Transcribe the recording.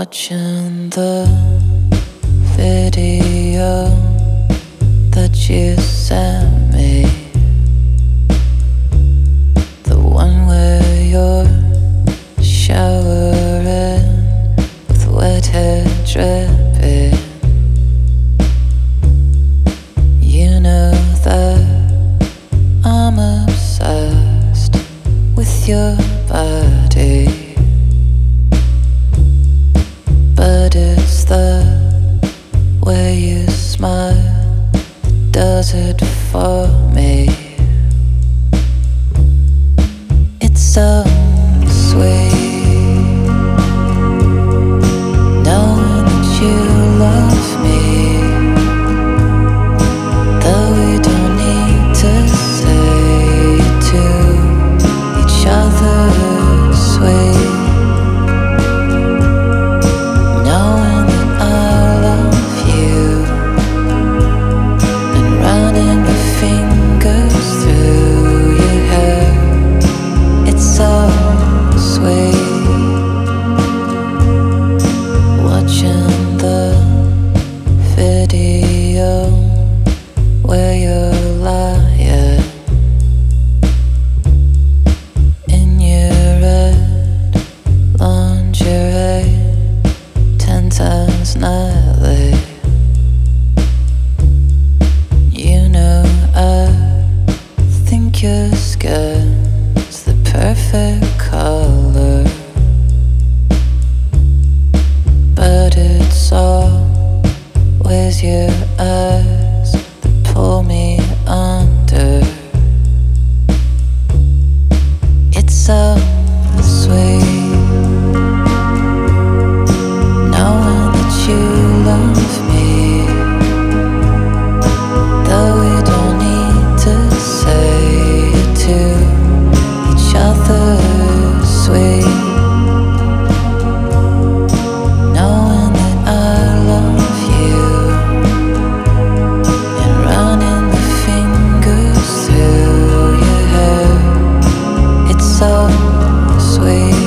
watching the video that you sent. for me. It's so perfect so sweet.